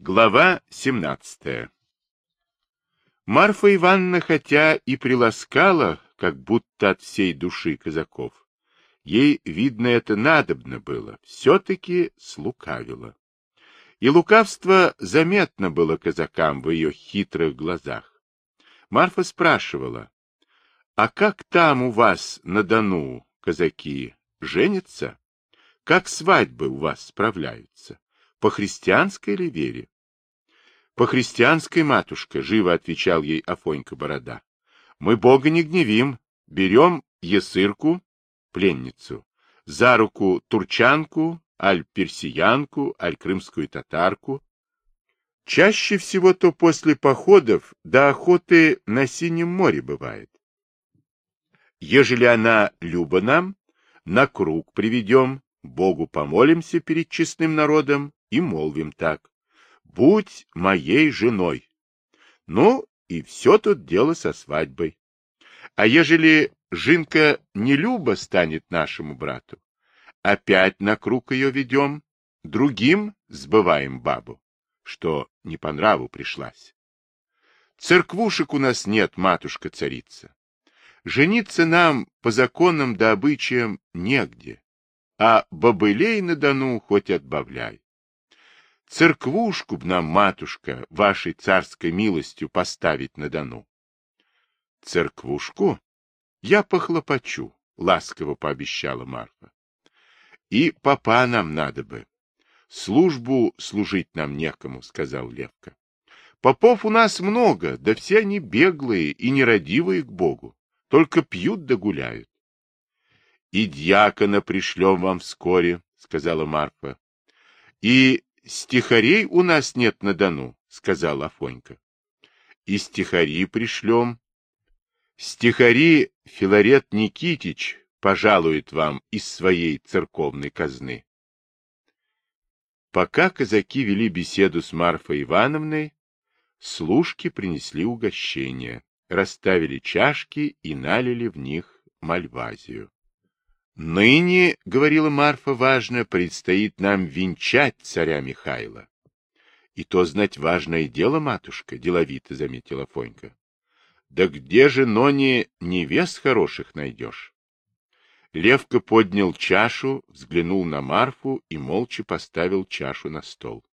Глава 17 Марфа Ивановна, хотя и приласкала, как будто от всей души казаков, ей, видно, это надобно было, все-таки слукавила. И лукавство заметно было казакам в ее хитрых глазах. Марфа спрашивала, «А как там у вас на Дону, казаки, женятся? Как свадьбы у вас справляются? По христианской ли вере? По христианской, матушка, живо отвечал ей Афонька Борода. Мы Бога не гневим, берем есырку, пленницу, за руку турчанку, аль персиянку, аль крымскую татарку. Чаще всего то после походов до охоты на Синем море бывает. Ежели она люба нам, на круг приведем, Богу помолимся перед честным народом и молвим так. Будь моей женой. Ну, и все тут дело со свадьбой. А ежели Жинка не люба станет нашему брату, опять на круг ее ведем, другим сбываем бабу, что не по нраву пришлась. Церквушек у нас нет, матушка-царица. Жениться нам по законам да обычаям негде, а бобылей на Дону хоть отбавляй. Церквушку б нам, матушка, вашей царской милостью поставить на Дону. Церквушку? Я похлопочу, ласково пообещала Марфа. И папа нам надо бы. Службу служить нам некому, сказал Левка. Попов у нас много, да все они беглые и нерадивые к Богу, только пьют да гуляют. — И дьякона пришлем вам вскоре, — сказала Марфа. — И стихарей у нас нет на Дону, — сказал Афонька. — И стихари пришлем. Стихари Филарет Никитич пожалует вам из своей церковной казны. Пока казаки вели беседу с Марфой Ивановной, служки принесли угощение, расставили чашки и налили в них мальвазию. Ныне, — говорила Марфа важно, — предстоит нам венчать царя Михаила. И то знать важное дело, матушка, — деловито заметила Фонька. Да где же, Нони, невест хороших найдешь? Левка поднял чашу, взглянул на Марфу и молча поставил чашу на стол.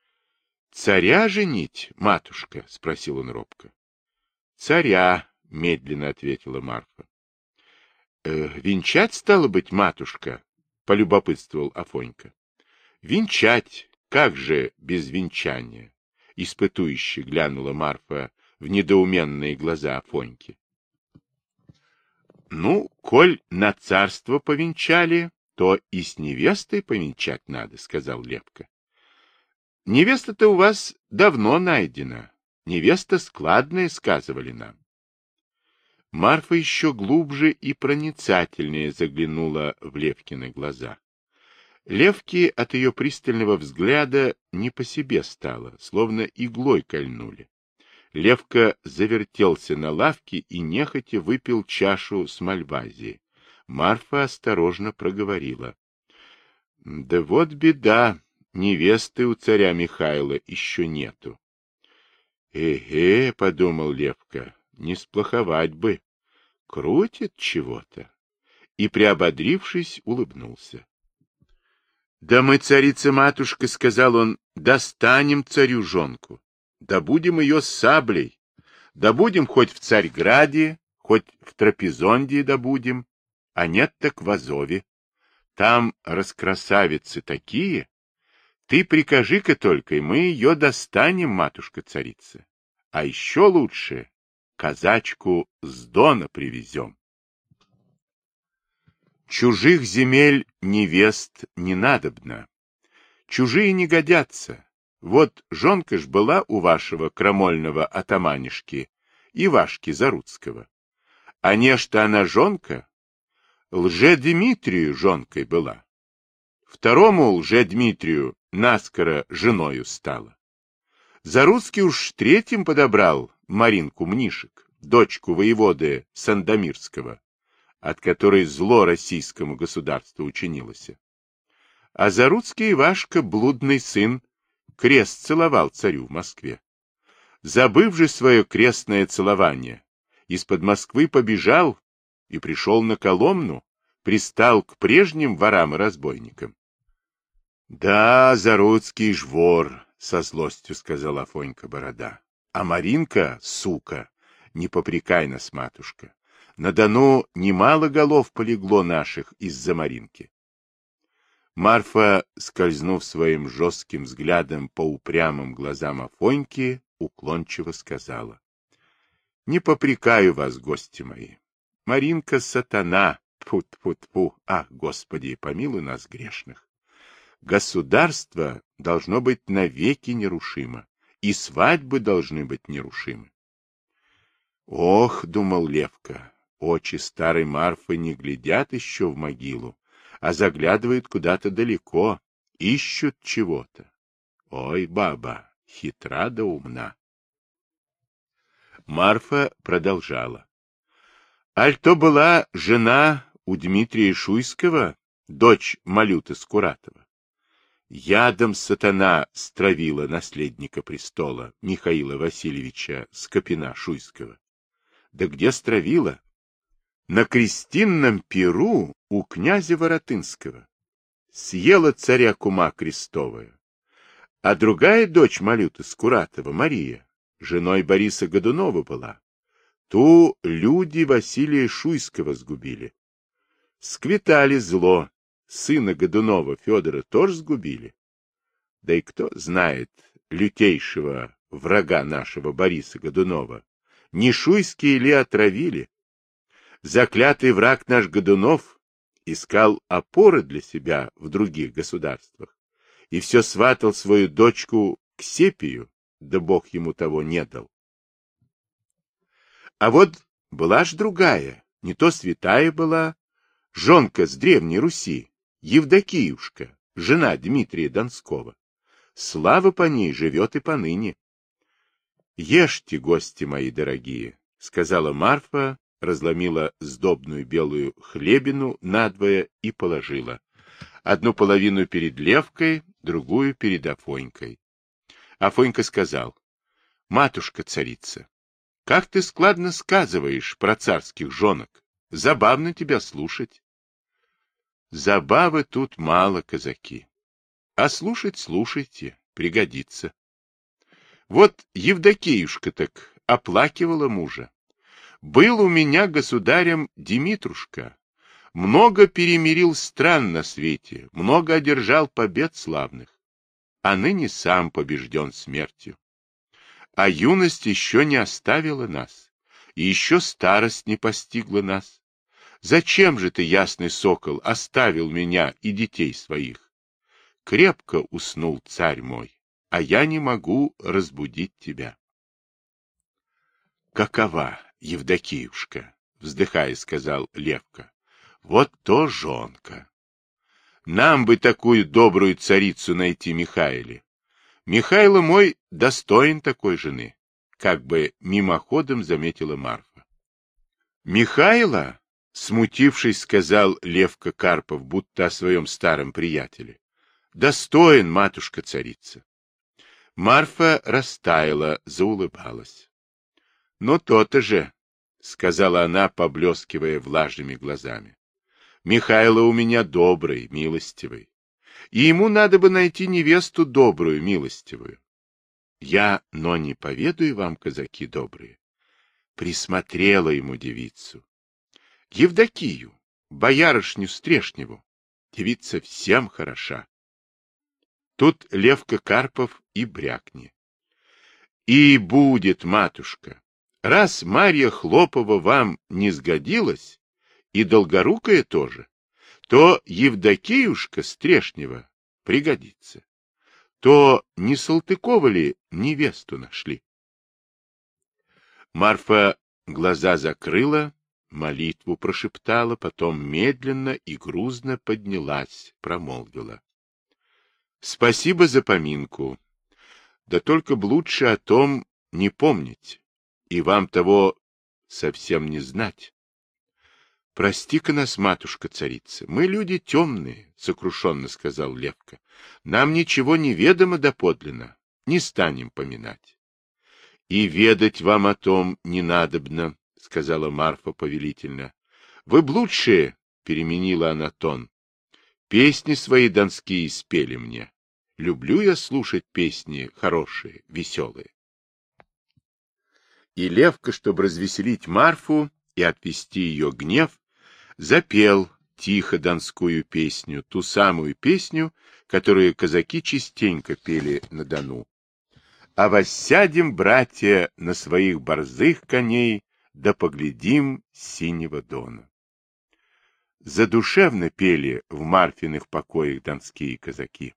— Царя женить, матушка? — спросил он робко. — Царя, — медленно ответила Марфа. Э, венчать, стало быть, матушка? — полюбопытствовал Афонька. — Венчать, как же без венчания? — испытующе глянула Марфа в недоуменные глаза Афоньки. — Ну, коль на царство повенчали, то и с невестой повенчать надо, — сказал Лепка. — Невеста-то у вас давно найдена. Невеста складная, сказывали нам. Марфа еще глубже и проницательнее заглянула в Левкины глаза. Левки от ее пристального взгляда не по себе стало, словно иглой кольнули. Левка завертелся на лавке и нехотя выпил чашу с мальвазии. Марфа осторожно проговорила. — Да вот беда, невесты у царя Михаила еще нету. «Эге», — подумал Левка, не сплоховать бы. Крутит чего-то. И, приободрившись, улыбнулся. — Да мы, царица-матушка, — сказал он, — достанем царю жонку. Да будем ее саблей. Да будем хоть в Царьграде, хоть в Трапезондии добудем, а нет так в Азове. Там раскрасавицы такие. Ты прикажи-ка только, и мы ее достанем, матушка-царица. А еще лучше казачку с Дона привезем. Чужих земель невест не надобно. Чужие не годятся. Вот жонка ж была у вашего крамольного атаманишки, Ивашки Заруцкого. А не что она жонка, лже-Дмитрию жонкой была. Второму лже-Дмитрию наскоро женою стала. Заруцкий уж третьим подобрал Маринку Мнишек, дочку воеводы Сандомирского, от которой зло российскому государству учинилось. А Заруцкий Ивашка — блудный сын крест целовал царю в Москве. Забыв же свое крестное целование, из-под Москвы побежал и пришел на Коломну, пристал к прежним ворам и разбойникам. — Да, Заруцкий ж вор, — со злостью сказал Афонька Борода. — А Маринка, сука, не попрекай нас, матушка. На Дону немало голов полегло наших из-за Маринки. Марфа, скользнув своим жестким взглядом по упрямым глазам Афоньки, уклончиво сказала. — Не попрекаю вас, гости мои. Маринка сатана, тьфу-тьфу-тьфу, ах, Господи, помилуй нас грешных. Государство должно быть навеки нерушимо, и свадьбы должны быть нерушимы. Ох, думал Левка, очи старой Марфы не глядят еще в могилу, а заглядывают куда-то далеко, ищут чего-то. Ой, баба, хитра да умна. Марфа продолжала. Аль то была жена у Дмитрия Шуйского, дочь Малюты Скуратова. Ядом сатана стравила наследника престола Михаила Васильевича Скопина-Шуйского. Да где стравила? На крестинном перу у князя Воротынского. Съела царя кума крестовая. А другая дочь Малюты Скуратова, Мария, женой Бориса Годунова была. Ту люди Василия Шуйского сгубили. Сквитали зло, сына Годунова Федора тоже сгубили. Да и кто знает лютейшего врага нашего Бориса Годунова, не шуйские ли отравили? Заклятый враг наш Годунов искал опоры для себя в других государствах и все сватал свою дочку к Сепию, да бог ему того не дал. А вот была ж другая, не то святая была, жонка с Древней Руси, Евдокиюшка, жена Дмитрия Донского. Слава по ней живет и поныне. Ешьте, гости мои дорогие, — сказала Марфа, разломила сдобную белую хлебину надвое и положила. Одну половину перед Левкой, другую перед Афонькой. Афонька сказал, — Матушка-царица, как ты складно сказываешь про царских женок. Забавно тебя слушать. Забавы тут мало, казаки. А слушать слушайте, пригодится. Вот Евдокеюшка так оплакивала мужа. Был у меня государем Димитрушка. Много перемирил стран на свете, много одержал побед славных. А ныне сам побежден смертью. А юность еще не оставила нас, и еще старость не постигла нас. Зачем же ты, ясный сокол, оставил меня и детей своих? Крепко уснул царь мой, а я не могу разбудить тебя. Какова, Евдокиюшка, вздыхая, сказал Левка. Вот то жонка. Нам бы такую добрую царицу найти, Михаиле. Михайло мой достоин такой жены, как бы мимоходом заметила Марфа. Михайло, смутившись, сказал Левка Карпов, будто о своем старом приятеле. Достоин, матушка-царица. Марфа растаяла, заулыбалась. — Ну, то-то же, — сказала она, поблескивая влажными глазами. — Михайло у меня добрый, милостивый и ему надо бы найти невесту добрую, милостивую. Я, но не поведаю вам, казаки добрые, присмотрела ему девицу. Евдокию, боярышню Стрешневу, девица всем хороша. Тут Левка Карпов и брякни. И будет, матушка, раз Марья Хлопова вам не сгодилась, и Долгорукая тоже, то Евдокеюшка Стрешнева пригодится. То не Салтыкова ли невесту нашли? Марфа глаза закрыла, молитву прошептала, потом медленно и грузно поднялась, промолвила. — Спасибо за поминку. Да только б лучше о том не помнить, и вам того совсем не знать. — Прости-ка нас, матушка-царица, мы люди темные, — сокрушенно сказал Левка. — Нам ничего не ведомо доподлинно, не станем поминать. — И ведать вам о том не надобно, — сказала Марфа повелительно. — Вы б лучше, — переменила она тон, — песни свои донские спели мне. Люблю я слушать песни хорошие, веселые. И Левка, чтобы развеселить Марфу и отвести ее гнев, запел тихо донскую песню, ту самую песню, которую казаки частенько пели на Дону. А воссядем, братья, на своих борзых коней, да поглядим синего дона. Задушевно пели в Марфиных покоях донские казаки.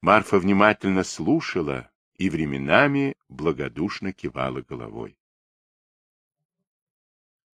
Марфа внимательно слушала и временами благодушно кивала головой.